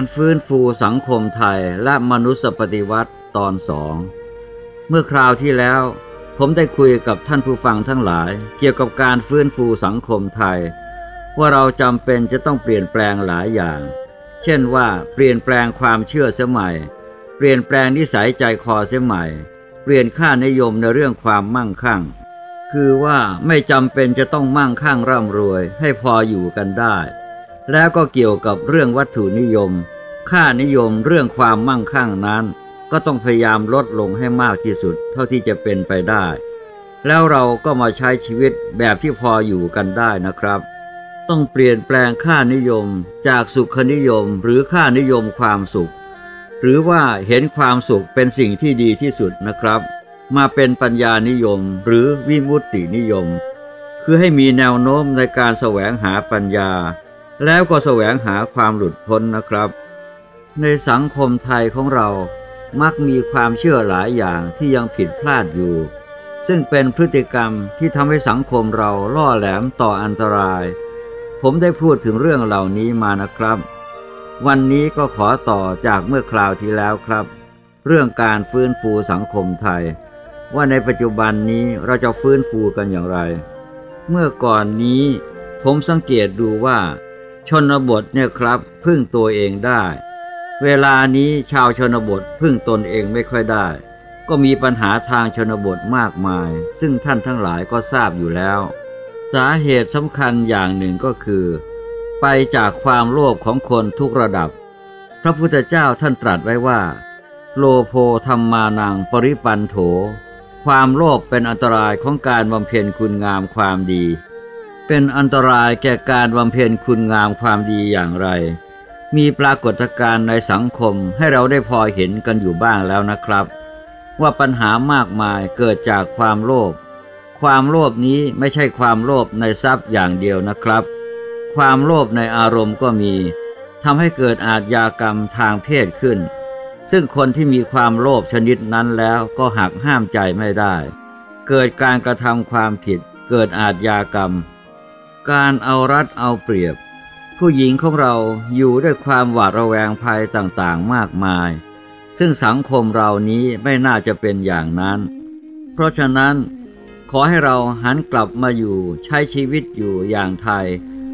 การฟื้นฟูสังคมไทยและมนุษยปฏิวัติตอนสอง เมื่อคราวที่แล้ว ผมได้คุยกับท่านผู้ฟังทั้งหลาย เกี่ยวกับการฟื้นฟูสังคมไทย ว่าเราจำเป็นจะต้องเปลี่ยนแปลงหลายอย่าง เช่นว่าเปลี่ยนแปลงความเชื่อเสียใหม่ เปลี่ยนแปลงนิสัยใจคอเสียใหม่ เปลี่ยนค่านิยมในเรื่องความมั่งคั่ง คือว่าไม่จำเป็นจะต้องมั่งคั่งร่ำรวยให้พออยู่กันได้ แล้วก็เกี่ยวกับเรื่องวัตถุนิยม ค่านิยมเรื่องความมั่งคั่งนั้น ก็ต้องพยายามลดลงให้มากที่สุด เท่าที่จะเป็นไปได้ แล้วเราก็มาใช้ชีวิตแบบที่พออยู่กันได้นะครับ ต้องเปลี่ยนแปลงค่านิยม จากสุขนิยมหรือค่านิยมความสุข หรือว่าเห็นความสุขเป็นสิ่งที่ดีที่สุดนะครับ มาเป็นปัญญานิยมหรือวิมุตตินิยม คือให้มีแนวโน้มในการแสวงหาปัญญา แล้วก็แสวงหาความหลุดพ้นนะครับ ในสังคมไทยของเรามักมีความเชื่อหลายอย่างที่ยังผิดพลาดอยู่ ซึ่งเป็นพฤติกรรมที่ทำให้สังคมเราล่อแหลมต่ออันตราย ผมได้พูดถึงเรื่องเหล่านี้มานะครับ วันนี้ก็ขอต่อจากเมื่อคราวที่แล้วครับ เรื่องการฟื้นฟูสังคมไทย ว่าในปัจจุบันนี้เราจะฟื้นฟูกันอย่างไร เมื่อก่อนนี้ผมสังเกตดูว่า ชนบทเนี่ยครับพึ่งตัวเองได้ เวลานี้ชาวชนบทพึ่งตนเองไม่ค่อยได้ ก็มีปัญหาทางชนบทมากมาย ซึ่งท่านทั้งหลายก็ทราบอยู่แล้ว สาเหตุสำคัญอย่างหนึ่งก็คือ ไปจากความโลภของคนทุกระดับ พระพุทธเจ้าท่านตรัสไว้ว่า โลโพธรรมานังปริปันโถ ความโลภเป็นอันตรายของการบำเพ็ญคุณงามความดี เป็นอันตรายแก่การบำเพ็ญคุณงามความดีอย่างไร มีปรากฏการณ์ในสังคมให้เราได้พอเห็นกันอยู่บ้างแล้วนะครับ ว่าปัญหามากมายเกิดจากความโลภความโลภนี้ไม่ใช่ความโลภในทรัพย์อย่างเดียวนะครับ ความโลภในอารมณ์ก็มีทำให้เกิดอาทยากรรมทางเพศขึ้น ซึ่งคนที่มีความโลภชนิดนั้นแล้วก็หักห้ามใจไม่ได้ เกิดการกระทำความผิด เกิดอาทยากรรม การเอารัดเอาเปรียบ ผู้หญิงของเราอยู่ด้วยความหวาดระแวงภัยต่างๆมากมาย ซึ่งสังคมเรานี้ไม่น่าจะเป็นอย่างนั้น เพราะฉะนั้นขอให้เราหันกลับมาอยู่ใช้ชีวิตอยู่อย่างไทย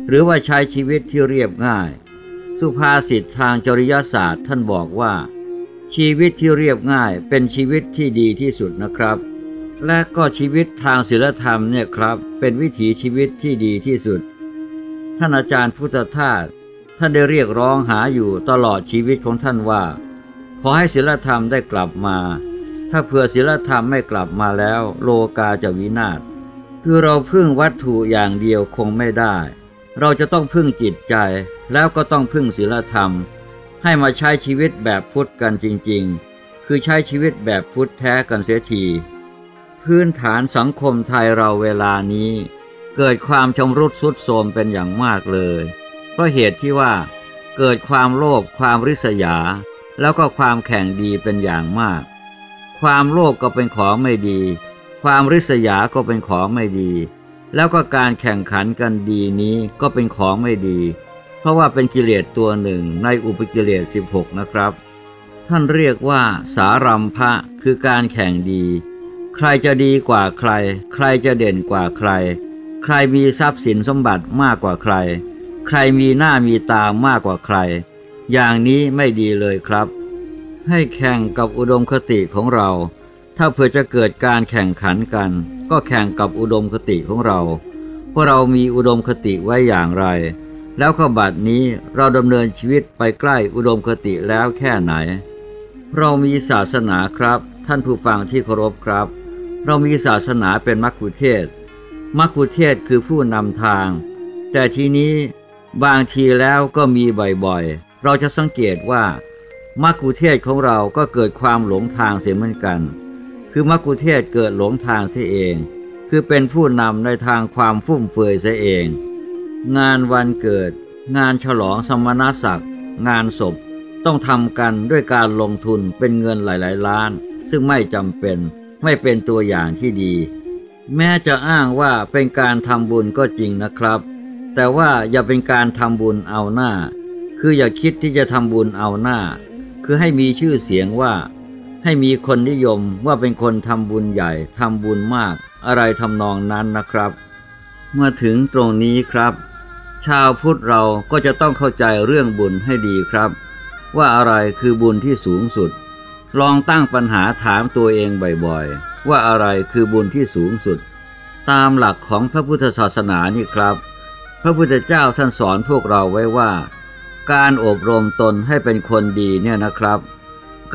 หรือว่าใช้ชีวิตที่เรียบง่าย สุภาษิตทางจริยศาสตร์ท่านบอกว่า ชีวิตที่เรียบง่ายเป็นชีวิตที่ดีที่สุดนะครับ และก็ชีวิตทางศีลธรรมเนี่ยครับ เป็นวิถีชีวิตที่ดีที่สุด ท่านอาจารย์พุทธทาสท่านได้เรียกร้องหาอยู่ตลอดชีวิตของท่านว่า ขอให้ศีลธรรมได้กลับมา ถ้าเผื่อศีลธรรมไม่กลับมาแล้ว โลกาจะวินาศคือเราพึ่งวัตถุอย่างเดียวคงไม่ได้ เราจะต้องพึ่งจิตใจ แล้วก็ต้องพึ่งศีลธรรม ให้มาใช้ชีวิตแบบพุทธกันจริง ๆ คือใช้ชีวิตแบบพุทธแท้กันเสียที พื้นฐานสังคมไทยเราเวลานี้ เกิดความชำรุดทรุดโทรมเป็นอย่างมากเลย เพราะเหตุที่ว่า เกิดความโลภความริษยา แล้วก็ความแข่งดีเป็นอย่างมาก ความโลภก็เป็นของไม่ดี ความริษยาก็เป็นของไม่ดี แล้วก็การแข่งขันกันดีนี้ก็เป็นของไม่ดี เพราะว่าเป็นกิเลสตัวหนึ่งในอุปกิเลส 16 นะครับ ท่านเรียกว่า สารัมภะคือการแข่งดี ใครจะดีกว่าใคร ใครจะเด่นกว่าใคร ใครมีทรัพย์สินสมบัติมากกว่าใคร ใครมีหน้ามีตามากกว่าใคร อย่างนี้ไม่ดีเลยครับ ให้แข่งกับอุดมคติของเรา ถ้าเพื่อจะเกิดการแข่งขันกัน ก็แข่งกับอุดมคติของเราว่าเรามีอุดมคติไว้อย่างไร แล้วก็บัดนี้เราดำเนินชีวิตไปใกล้อุดมคติแล้วแค่ไหน เรามีศาสนาครับ ท่านผู้ฟังที่เคารพครับ เรามีศาสนาเป็นมัคคุเทศมัคคุเทศคือผู้นำทาง แต่ทีนี้บางทีแล้วก็มีบ่อยๆ เราจะสังเกตว่ามัคคุเทศของเราก็เกิดความหลงทางเสียเหมือนกัน คือมัคคุเทศเกิดหลงทางเสียเอง คือเป็นผู้นำในทางความฟุ่มเฟือยเสียเอง งานวันเกิด งานฉลองสมณศักดิ์ งานศพต้องทำกันด้วยการลงทุนเป็นเงินหลาย ๆ ล้าน ซึ่งไม่จำเป็น ไม่เป็นตัวอย่างที่ดี แม้จะอ้างว่าเป็นการทำบุญก็จริงนะครับ แต่ว่าอย่าเป็นการทำบุญเอาหน้า คืออย่าคิดที่จะทำบุญเอาหน้า คือให้มีชื่อเสียงว่า ให้มีคนนิยมว่าเป็นคนทำบุญใหญ่ทำบุญมาก อะไรทำนองนั้นนะครับเมื่อถึงตรงนี้ครับ ชาวพุทธเราก็จะต้องเข้าใจเรื่องบุญให้ดีครับ ว่าอะไรคือบุญที่สูงสุด ลองตั้งปัญหาถามตัวเองบ่อยๆ ว่าอะไรคือบุญที่สูงสุด ตามหลักของพระพุทธศาสนานี่ครับ พระพุทธเจ้าท่านสอนพวกเราไว้ว่า การอบรมตนให้เป็นคนดีเนี่ยนะครับ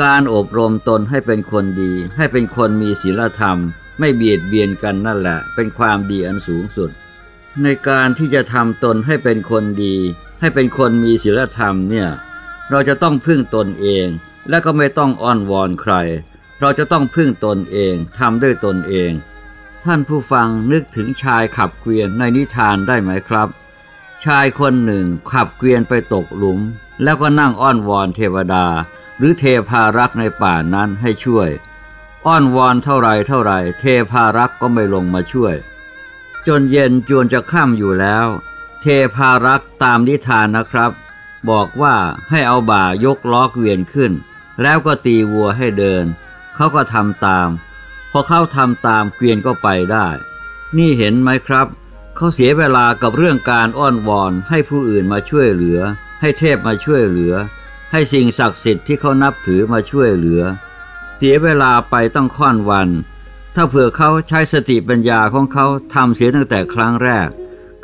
การอบรมตนให้เป็นคนดี ให้เป็นคนมีศีลธรรม ไม่เบียดเบียนกันนั่นแหละ เป็นความดีอันสูงสุด ในการที่จะทำตนให้เป็นคนดี ให้เป็นคนมีศีลธรรมเนี่ยเราจะต้องพึ่งตนเอง และก็ไม่ต้องอ้อนวอนใคร เราจะต้องพึ่งตนเองทำด้วยตนเอง ท่านผู้ฟังนึกถึงชายขับเกวียนในนิทานได้ไหมครับ ชายคนหนึ่งขับเกวียนไปตกหลุม แล้วก็นั่งอ้อนวอนเทวดา หรือเทพารักษ์ในป่านั้นให้ช่วย อ้อนวอนเท่าไรเท่าไรเทพารักษ์ก็ไม่ลงมาช่วย จนเย็นจวนจะค่ำอยู่แล้ว เทพารักษ์ตามนิทานนะครับ บอกว่าให้เอาบ่ายกล้อเกวียนขึ้น แล้วก็ตีวัวให้เดิน เขาก็ทำตาม พอเขาทำตามเกวียนก็ไปได้ นี่เห็นไหมครับ เขาเสียเวลากับเรื่องการอ้อนวอนให้ผู้อื่นมาช่วยเหลือ ให้เทพมาช่วยเหลือ ให้สิ่งศักดิ์สิทธิ์ที่เขานับถือมาช่วยเหลือ เสียเวลาไปต้องค่อนวัน ถ้าเผื่อเขาใช้สติปัญญาของเขาทำเสียตั้งแต่ครั้งแรก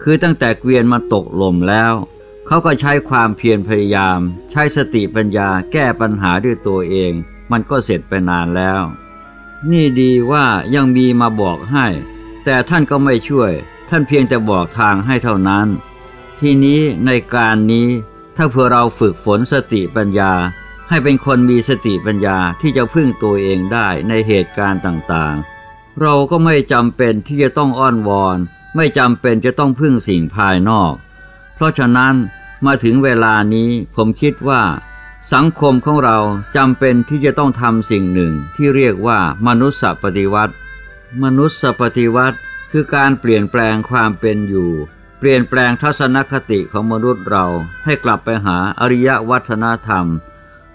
คือตั้งแต่เกวียนมาตกลมแล้ว เขาก็ใช้ความเพียรพยายาม ใช้สติปัญญาแก้ปัญหาด้วยตัวเอง มันก็เสร็จไปนานแล้ว นี่ดีว่ายังมีมาบอกให้ แต่ท่านก็ไม่ช่วย ท่านเพียงแต่บอกทางให้เท่านั้น ทีนี้ในการนี้ถ้าเพื่อเราฝึกฝนสติปัญญา ให้เป็นคนมีสติปัญญาที่จะพึ่งตัวเองได้ในเหตุการณ์ต่างๆ เราก็ไม่จำเป็นที่จะต้องอ้อนวอน ไม่จำเป็นจะต้องพึ่งสิ่งภายนอก เพราะฉะนั้น มาถึงเวลานี้ผมคิดว่า สังคมของเราจำเป็นที่จะต้องทำสิ่งหนึ่งที่เรียกว่ามนุษยปฏิวัติ มนุษยปฏิวัติคือการเปลี่ยนแปลงความเป็นอยู่ เปลี่ยนแปลงทัศนคติของมนุษย์เราให้กลับไปหาอริยวัฒนธรรม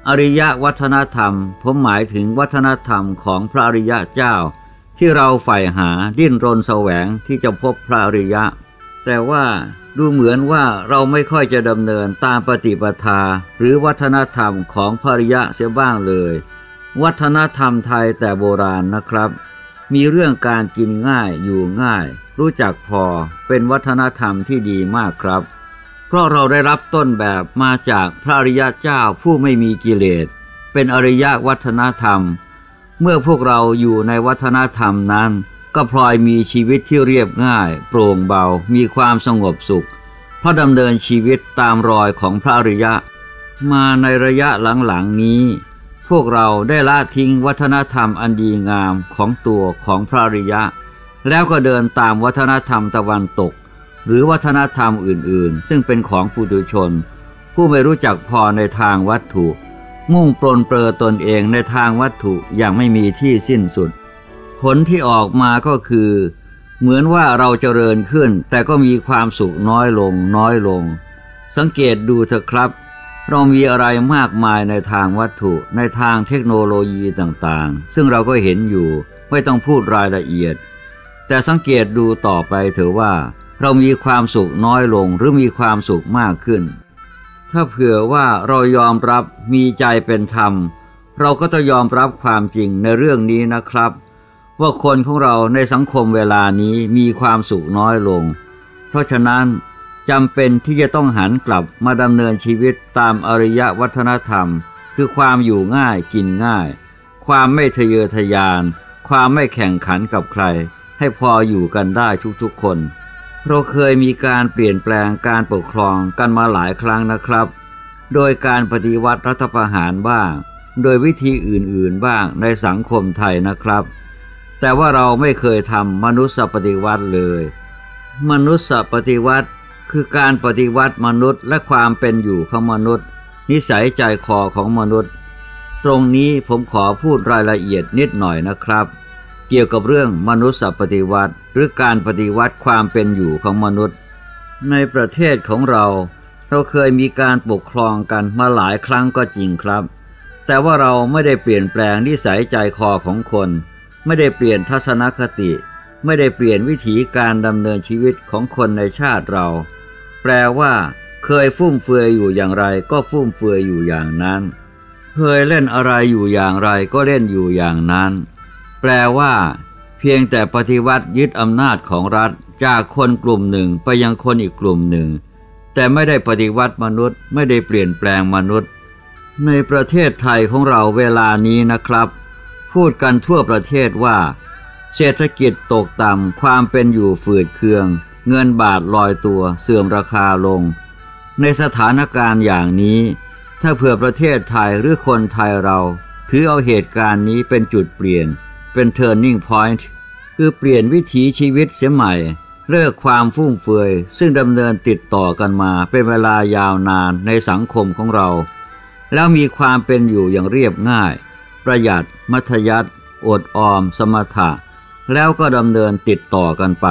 อริยวัฒนธรรม ผมหมายถึงวัฒนธรรมของพระอริยะเจ้า ที่เราใฝ่หาดิ้นรนแสวงที่จะพบพระอริยะ แต่ว่า ดูเหมือนว่าเราไม่ค่อยจะดำเนินตามปฏิปทา หรือวัฒนธรรมของพระอริยะเสียบ้างเลย วัฒนธรรมไทยแต่โบราณนะครับ มีเรื่องการกินง่ายอยู่ง่าย รู้จักพอเป็นวัฒนธรรมที่ดีมากครับ เพราะเราได้รับต้นแบบมาจากพระอริยเจ้าผู้ไม่มีกิเลส เป็นอริยวัฒนธรรม เมื่อพวกเราอยู่ในวัฒนธรรมนั้น ก็พลอยมีชีวิตที่เรียบง่าย โปร่งเบา มีความสงบสุข เพราะดำเนินชีวิตตามรอยของพระอริยะ มาในระยะหลังๆนี้ พวกเราได้ละทิ้งวัฒนธรรมอันดีงามของตัวของพระอริยะ แล้วก็เดินตามวัฒนธรรมตะวันตก หรือวัฒนธรรมอื่นๆ ซึ่งเป็นของปุถุชน ผู้ไม่รู้จักพอในทางวัตถุ มุ่งปลนเปลือตนเองในทางวัตถุอย่างไม่มีที่สิ้นสุด ผลที่ออกมาก็คือ เหมือนว่าเราเจริญขึ้น แต่ก็มีความสุขน้อยลง น้อยลง สังเกตดูเถอะครับ เรามีอะไรมากมายในทางวัตถุ ในทางเทคโนโลยีต่างๆ ซึ่งเราก็เห็นอยู่ไม่ต้องพูดรายละเอียด แต่สังเกตดูต่อไปเถอะว่า เรามีความสุขน้อยลงหรือมีความสุขมากขึ้น ถ้าเผื่อว่าเรายอมรับมีใจเป็นธรรม เราก็จะยอมรับความจริงในเรื่องนี้นะครับ ว่าคนของเราในสังคมเวลานี้มีความสุขน้อยลง เพราะฉะนั้นจำเป็นที่จะต้องหันกลับมาดำเนินชีวิตตามอริยวัฒนธรรม คือความอยู่ง่ายกินง่าย ความไม่ทะเยอทะยาน ความไม่แข่งขันกับใคร ให้พออยู่กันได้ทุกๆคน เราเคยมีการเปลี่ยนแปลงการปกครองกันมาหลายครั้งนะครับ โดยการปฏิวัติรัฐประหารบ้าง โดยวิธีอื่นๆบ้างในสังคมไทยนะครับ แต่ว่าเราไม่เคยทำมนุษยปฏิวัติเลย มนุษยปฏิวัติคือการปฏิวัติมนุษย์และความเป็นอยู่ของมนุษย์ นิสัยใจคอของมนุษย์ ตรงนี้ผมขอพูดรายละเอียดนิดหน่อยนะครับ เกี่ยวกับเรื่องมนุษยปฏิวัติ หรือการปฏิวัติความเป็นอยู่ของมนุษย์ ในประเทศของเรา เราเคยมีการปกครองกันมาหลายครั้งก็จริงครับ แต่ว่าเราไม่ได้เปลี่ยนแปลงนิสัยใจคอของคน ไม่ได้เปลี่ยนทัศนคติ ไม่ได้เปลี่ยนวิถีการดำเนินชีวิตของคนในชาติเรา แปลว่าเคยฟุ่มเฟือยอยู่อย่างไร ก็ฟุ่มเฟือยอยู่อย่างนั้น เคยเล่นอะไรอยู่อย่างไรก็เล่นอยู่อย่างนั้น แปลว่า เพียงแต่ปฏิวัติยึดอำนาจของรัฐจากคนกลุ่มหนึ่งไปยังคนอีกกลุ่มหนึ่ง แต่ไม่ได้ปฏิวัติมนุษย์ ไม่ได้เปลี่ยนแปลงมนุษย์ ในประเทศไทยของเราเวลานี้นะครับ พูดกันทั่วประเทศว่า เศรษฐกิจตกต่ำความเป็นอยู่ฝืดเคือง เงินบาทลอยตัวเสื่อมราคาลง ในสถานการณ์อย่างนี้ ถ้าเผื่อประเทศไทยหรือคนไทยเรา ถือเอาเหตุการณ์นี้เป็นจุดเปลี่ยน เป็น turning point คือเปลี่ยนวิถีชีวิตเสียใหม่ เลิกความฟุ่มเฟือยซึ่งดำเนินติดต่อกันมาเป็นเวลายาวนานในสังคมของเรา แล้วมีความเป็นอยู่อย่างเรียบง่าย ประหยัด มัธยัติอดออม สมถะ แล้วก็ดำเนินติดต่อกันไป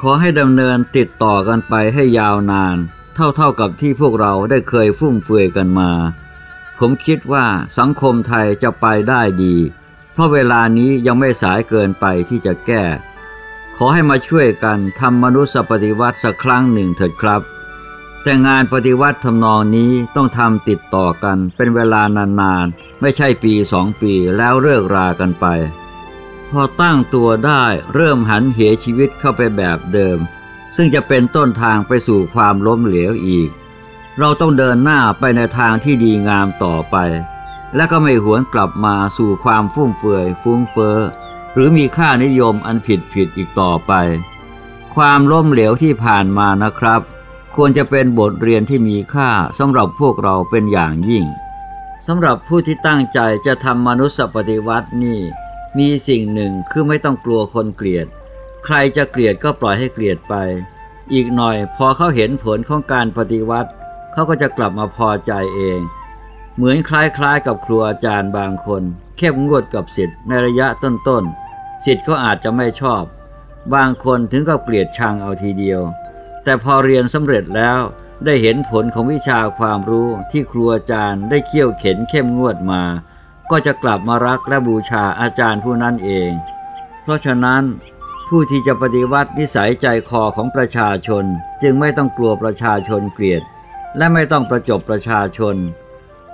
ขอให้ดำเนินติดต่อกันไปให้ยาวนาน เท่าๆกับที่พวกเราได้เคยฟุ่มเฟือยกันมา ผมคิดว่าสังคมไทยจะไปได้ดี เพราะเวลานี้ยังไม่สายเกินไปที่จะแก้ ขอให้มาช่วยกันทำมนุษยปฏิวัติสักครั้งหนึ่งเถิดครับ แต่งานปฏิวัติทำนองนี้ต้องทำติดต่อกันเป็นเวลานานๆ ไม่ใช่ปีสองปีแล้วเลิกรากันไป พอตั้งตัวได้เริ่มหันเหชีวิตเข้าไปแบบเดิม ซึ่งจะเป็นต้นทางไปสู่ความล้มเหลวอีก เราต้องเดินหน้าไปในทางที่ดีงามต่อไป และก็ไม่หวนกลับมาสู่ความฟุ่มเฟือยฟุ้งเฟ้อหรือมีค่านิยมอันผิดผิดอีกต่อไป ความล้มเหลวที่ผ่านมานะครับ ควรจะเป็นบทเรียนที่มีค่าสำหรับพวกเราเป็นอย่างยิ่งสำหรับผู้ที่ตั้งใจจะทำมนุษยปฏิวัตินี่ มีสิ่งหนึ่งคือไม่ต้องกลัวคนเกลียด ใครจะเกลียดก็ปล่อยให้เกลียดไป อีกหน่อยพอเขาเห็นผลของการปฏิวัติ เขาก็จะกลับมาพอใจเอง เหมือนคล้ายๆ กับครูอาจารย์บางคน เข้มงวดกับสิทธิ์ในระยะต้นๆสิทธิ์ก็อาจจะไม่ชอบ บางคนถึงกับเกลียดชังเอาทีเดียว แต่พอเรียนสำเร็จแล้วได้เห็นผลของวิชาความรู้ที่ครูอาจารย์ได้เคี่ยวเข็นเข้มงวดมา ก็จะกลับมารักและบูชาอาจารย์ผู้นั้นเอง เพราะฉะนั้น ผู้ที่จะปฏิวัตินิสัยใจคอของประชาชน จึงไม่ต้องกลัวประชาชนเกลียด และไม่ต้องประจบประชาชน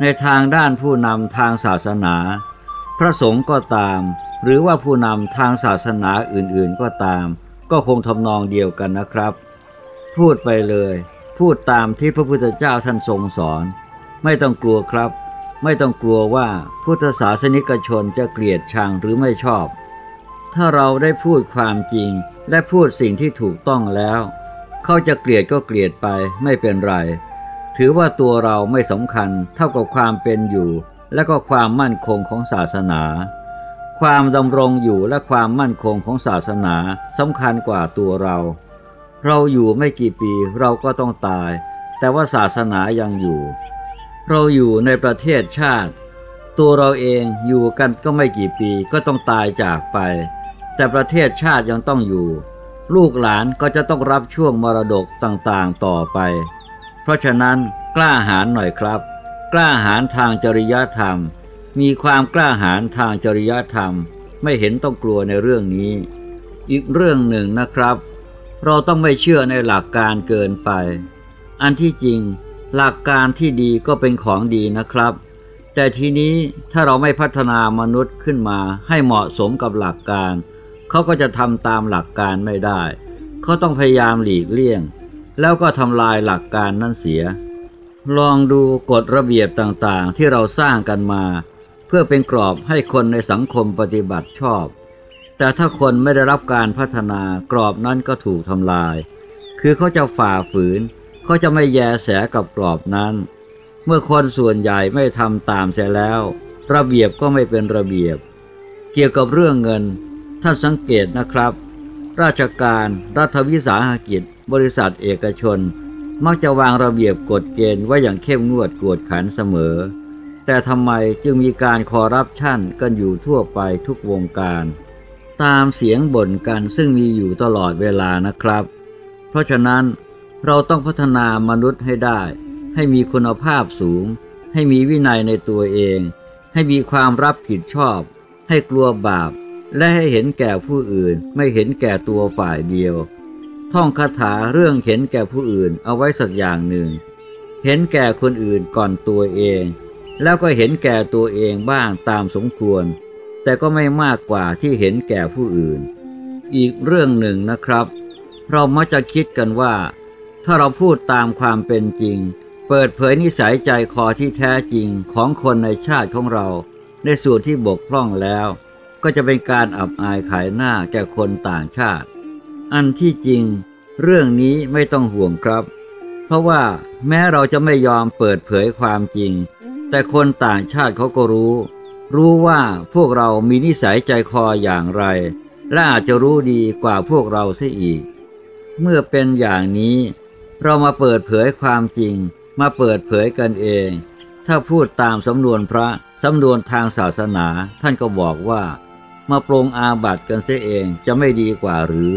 ในทางด้านผู้นำทางศาสนา พระสงฆ์ก็ตาม หรือว่าผู้นำทางศาสนาอื่นๆก็ตาม ก็คงทำนองเดียวกันนะครับ พูดไปเลย พูดตามที่พระพุทธเจ้าท่านทรงสอน ไม่ต้องกลัวครับ ไม่ต้องกลัวว่าพุทธศาสนิกชนจะเกลียดชังหรือไม่ชอบ ถ้าเราได้พูดความจริงและพูดสิ่งที่ถูกต้องแล้ว เขาจะเกลียดก็เกลียดไปไม่เป็นไร ถือว่าตัวเราไม่สำคัญเท่ากับความเป็นอยู่ และก็ความมั่นคงของศาสนา ความดำรงอยู่และความมั่นคงของศาสนาสำคัญกว่าตัวเรา เราอยู่ไม่กี่ปีเราก็ต้องตาย แต่ว่าศาสนายังอยู่ เราอยู่ในประเทศชาติ ตัวเราเองอยู่กันก็ไม่กี่ปีก็ต้องตายจากไป แต่ประเทศชาติยังต้องอยู่ ลูกหลานก็จะต้องรับช่วงมรดกต่างๆต่อไป เพราะฉะนั้นกล้าหาญหน่อยครับ กล้าหาญทางจริยธรรม มีความกล้าหาญทางจริยธรรม ไม่เห็นต้องกลัวในเรื่องนี้ อีกเรื่องหนึ่งนะครับ เราต้องไม่เชื่อในหลักการเกินไป อันที่จริง หลักการที่ดีก็เป็นของดีนะครับ แต่ทีนี้ถ้าเราไม่พัฒนามนุษย์ขึ้นมาให้เหมาะสมกับหลักการ เขาก็จะทำตามหลักการไม่ได้ เขาต้องพยายามหลีกเลี่ยง แล้วก็ทำลายหลักการนั่นเสีย ลองดูกฎระเบียบต่างๆที่เราสร้างกันมา เพื่อเป็นกรอบให้คนในสังคมปฏิบัติชอบ แต่ถ้าคนไม่ได้รับการพัฒนากรอบนั้นก็ถูกทำลาย คือเขาจะฝ่าฝืน เขาจะไม่แยแสกับกรอบนั้น เมื่อคนส่วนใหญ่ไม่ทำตามเสียแล้ว ระเบียบก็ไม่เป็นระเบียบ เกี่ยวกับเรื่องเงิน ท่านสังเกตนะครับ ราชการรัฐวิสาหกิจ บริษัทเอกชน มักจะวางระเบียบกฎเกณฑ์ไว้อย่างเข้มงวดกวดขันเสมอ แต่ทำไมจึงมีการคอร์รัปชันกันอยู่ทั่วไปทุกวงการ ตามเสียงบ่นกันซึ่งมีอยู่ตลอดเวลานะครับ เพราะฉะนั้นเราต้องพัฒนามนุษย์ให้ได้ ให้มีคุณภาพสูง ให้มีวินัยในตัวเอง ให้มีความรับผิดชอบ ให้กลัวบาป และให้เห็นแก่ผู้อื่น ไม่เห็นแก่ตัวฝ่ายเดียว ท่องคาถาเรื่องเห็นแก่ผู้อื่นเอาไว้สักอย่างหนึ่ง เห็นแก่คนอื่นก่อนตัวเอง แล้วก็เห็นแก่ตัวเองบ้างตามสมควร แต่ก็ไม่มากกว่าที่เห็นแก่ผู้อื่น อีกเรื่องหนึ่งนะครับ เรามักจะคิดกันว่า ถ้าเราพูดตามความเป็นจริง เปิดเผยนิสัยใจคอที่แท้จริงของคนในชาติของเรา ในส่วนที่บกพร่องแล้ว ก็จะเป็นการอับอายขายหน้าแก่คนต่างชาติ อันที่จริง เรื่องนี้ไม่ต้องห่วงครับ เพราะว่าแม้เราจะไม่ยอมเปิดเผยความจริง แต่คนต่างชาติเขาก็รู้ รู้ว่าพวกเรามีนิสัยใจคออย่างไร และอาจจะรู้ดีกว่าพวกเราเสียอีก เมื่อเป็นอย่างนี้ เรามาเปิดเผยความจริง มาเปิดเผยกันเอง ถ้าพูดตามสำนวนพระสำนวนทางศาสนาท่านก็บอกว่า มาปรงอาบัติกันเสียเองจะไม่ดีกว่าหรือ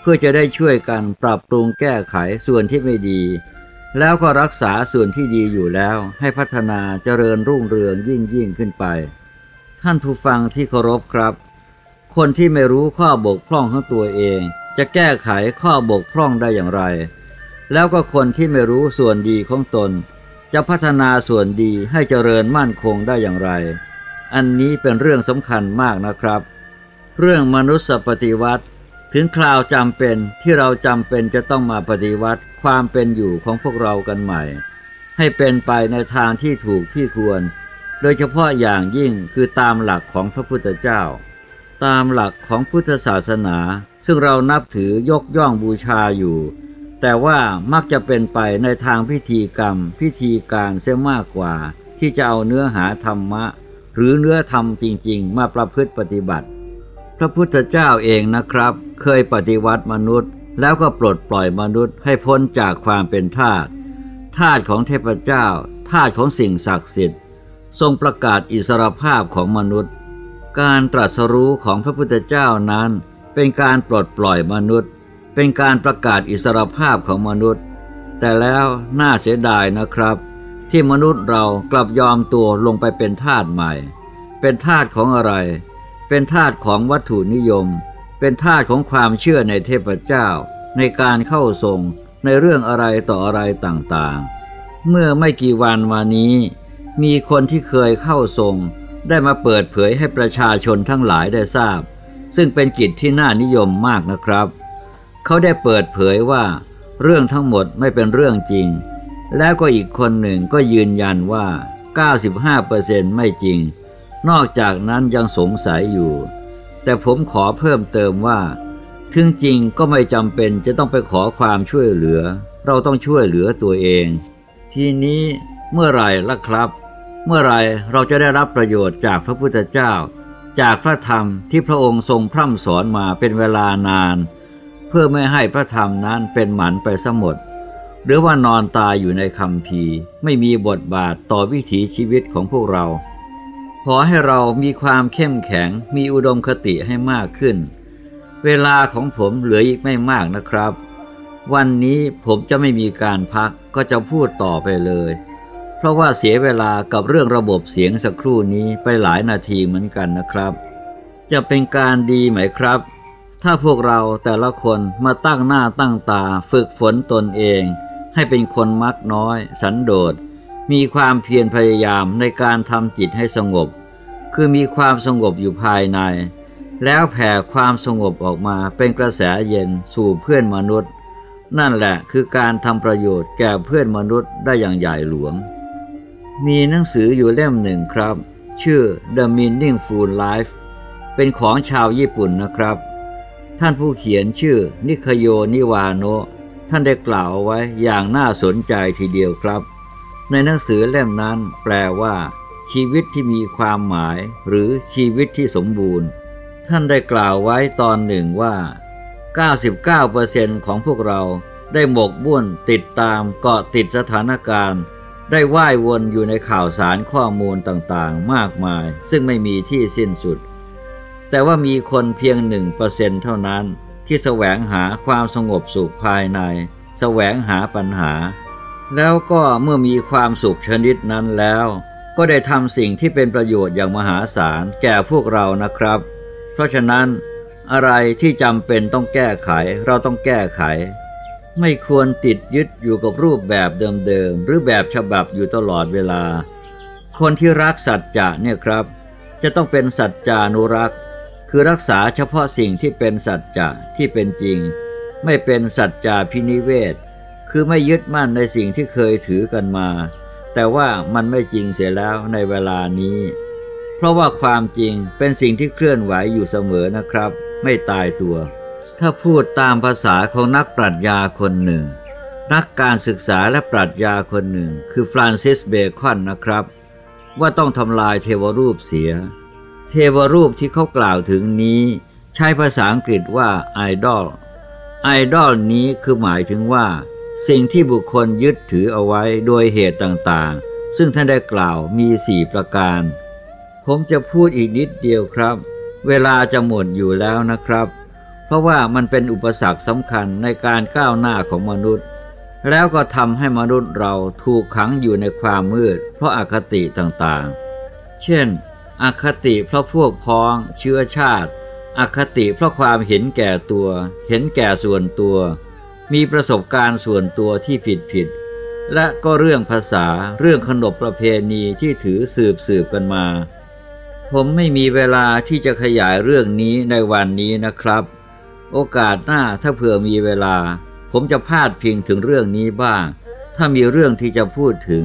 เพื่อจะได้ช่วยกันปรับปรุงแก้ไขส่วนที่ไม่ดี แล้วก็รักษาส่วนที่ดีอยู่แล้วให้พัฒนาเจริญรุ่งเรืองยิ่งยิ่งขึ้นไป ท่านผู้ฟังที่เคารพครับ คนที่ไม่รู้ข้อบกพร่องของตัวเอง จะแก้ไขข้อบกพร่องได้อย่างไร แล้วก็คนที่ไม่รู้ส่วนดีของตน จะพัฒนาส่วนดีให้เจริญมั่นคงได้อย่างไร อันนี้เป็นเรื่องสำคัญมากนะครับ เรื่องมนุษยปฏิวัติ ถึงคราวจำเป็นที่เราจำเป็นจะต้องมาปฏิวัติความเป็นอยู่ของพวกเรากันใหม่ ให้เป็นไปในทางที่ถูกที่ควร โดยเฉพาะอย่างยิ่งคือตามหลักของพระพุทธเจ้า ตามหลักของพุทธศาสนา ซึ่งเรานับถือยกย่องบูชาอยู่ แต่ว่ามักจะเป็นไปในทางพิธีกรรม พิธีการเสียมากกว่า ที่จะเอาเนื้อหาธรรมะ หรือเนื้อธรรมจริง ๆ มาประพฤติปฏิบัติ ระพุทธเจ้าเองนะครับ เคยปฏิวัติมนุษย์ แล้วก็ปลดปล่อยมนุษย์ให้พ้นจากความเป็นทาสทาสของเทพเจ้าทาสของสิ่งศักดิ์สิทธิ์ ทรงประกาศอิสรภาพของมนุษย์ การตรัสรู้ของพระพุทธเจ้านั้น เป็นการปลดปล่อยมนุษย์ เป็นการประกาศอิสรภาพของมนุษย์ แต่แล้วน่าเสียดายนะครับ ที่มนุษย์เรากลับยอมตัวลงไปเป็นทาสใหม่ เป็นทาสของอะไร เป็นทาสของวัตถุนิยม เป็นทาสของความเชื่อในเทพเจ้า ในการเข้าทรงในเรื่องอะไรต่ออะไรต่างๆ เมื่อไม่กี่วันมานี้ มีคนที่เคยเข้าทรง ได้มาเปิดเผยให้ประชาชนทั้งหลายได้ทราบ ซึ่งเป็นกิจที่น่านิยมมากนะครับ เขาได้เปิดเผยว่า เรื่องทั้งหมดไม่เป็นเรื่องจริง แล้วก็อีกคนหนึ่งก็ยืนยันว่า 95%ไม่จริง นอกจากนั้นยังสงสัยอยู่ แต่ผมขอเพิ่มเติมว่า ถึงจริงก็ไม่จำเป็นจะต้องไปขอความช่วยเหลือ เราต้องช่วยเหลือตัวเอง ทีนี้เมื่อไรล่ะครับ เมื่อไรเราจะได้รับประโยชน์จากพระพุทธเจ้า จากพระธรรมที่พระองค์ทรงพร่ำสอนมาเป็นเวลานาน เพื่อไม่ให้พระธรรมนั้นเป็นหมันไปสมดหรือว่านอนตายอยู่ในคำพีไม่มีบทบาทต่อวิถีชีวิตของพวกเรา ขอให้เรามีความเข้มแข็งมีอุดมคติให้มากขึ้น เวลาของผมเหลืออีกไม่มากนะครับ วันนี้ผมจะไม่มีการพักก็จะพูดต่อไปเลย เพราะว่าเสียเวลากับเรื่องระบบเสียงสักครู่นี้ไปหลายนาทีเหมือนกันนะครับ จะเป็นการดีไหมครับ ถ้าพวกเราแต่ละคนมาตั้งหน้าตั้งตาฝึกฝนตนเอง ให้เป็นคนมักน้อย สันโดษ มีความเพียรพยายามในการทำจิตให้สงบ คือมีความสงบอยู่ภายใน แล้วแผ่ความสงบออกมาเป็นกระแสเย็นสู่เพื่อนมนุษย์ นั่นแหละคือการทำประโยชน์แก่เพื่อนมนุษย์ได้อย่างใหญ่หลวง มีหนังสืออยู่เล่มหนึ่งครับ ชื่อ The Meaningful Life เป็นของชาวญี่ปุ่นนะครับ ท่านผู้เขียนชื่อนิคโยนิวาโนะท่านได้กล่าวเอาไว้อย่างน่าสนใจทีเดียวครับ ในหนังสือเล่มนั้นแปลว่า ชีวิตที่มีความหมาย หรือชีวิตที่สมบูรณ์ ท่านได้กล่าวไว้ตอนหนึ่งว่า 99%ของพวกเราได้หมกบุ่นติดตามเกาะติดสถานการณ์ ได้ว่ายวนอยู่ในข่าวสารข้อมูลต่างๆ มากมาย ซึ่งไม่มีที่สิ้นสุด แต่ว่ามีคนเพียงหนึ่งเปอร์เซ็นเท่านั้น ที่แสวงหาความสงบสุขภายในสแสวงหาปัญหา แล้วก็เมื่อมีความสุขชนิดนั้นแล้ว ก็ได้ทำสิ่งที่เป็นประโยชน์อย่างมหาศาลแก่พวกเรานะครับ เพราะฉะนั้นอะไรที่จำเป็นต้องแก้ไขเราต้องแก้ไข ไม่ควรติดยึดอยู่กับรูปแบบเดิมๆ หรือแบบฉบับอยู่ตลอดเวลา คนที่รักสัจจะเนี่ยครับ จะต้องเป็นสัจจานุรักษ์ คือรักษาเฉพาะสิ่งที่เป็นสัจจะที่เป็นจริง ไม่เป็นสัจจาพินิเวศ คือไม่ยึดมั่นในสิ่งที่เคยถือกันมา แต่ว่ามันไม่จริงเสียแล้วในเวลานี้ เพราะว่าความจริงเป็นสิ่งที่เคลื่อนไหวอยู่เสมอนะครับ ไม่ตายตัว ถ้าพูดตามภาษาของนักปรัชญาคนหนึ่ง นักการศึกษาและปรัชญาคนหนึ่ง คือฟรานซิสเบคอนนะครับ ว่าต้องทำลายเทวรูปเสีย เทวรูปที่เขากล่าวถึงนี้ ใช้ภาษาอังกฤษว่าไอดอลไอดอลนี้คือหมายถึงว่า สิ่งที่บุคคลยึดถือเอาไว้โดยเหตุต่างๆ ซึ่งท่านได้กล่าวมีสี่ประการ ผมจะพูดอีกนิดเดียวครับ เวลาจะหมดอยู่แล้วนะครับ เพราะว่ามันเป็นอุปสรรคสำคัญในการก้าวหน้าของมนุษย์ แล้วก็ทำให้มนุษย์เราถูกขังอยู่ในความมืด เพราะอาคติต่างๆ เช่นอคติเพราะพวกพ้องเชื้อชาติ อคติเพราะความเห็นแก่ตัว เห็นแก่ส่วนตัว มีประสบการณ์ส่วนตัวที่ผิดผิด และก็เรื่องภาษาเรื่องขนบประเพณีที่ถือสืบสืบกันมา ผมไม่มีเวลาที่จะขยายเรื่องนี้ในวันนี้นะครับ โอกาสหน้าถ้าเผื่อมีเวลา ผมจะพาดพิงถึงเรื่องนี้บ้าง ถ้ามีเรื่องที่จะพูดถึง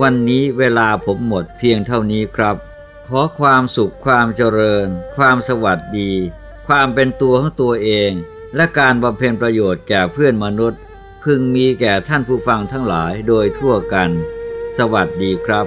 วันนี้เวลาผมหมดเพียงเท่านี้ครับ ขอความสุขความเจริญ ความสวัสดี ความเป็นตัวของตัวเอง และการบำเพ็ญประโยชน์แก่เพื่อนมนุษย์ พึงมีแก่ท่านผู้ฟังทั้งหลายโดยทั่วกัน สวัสดีครับ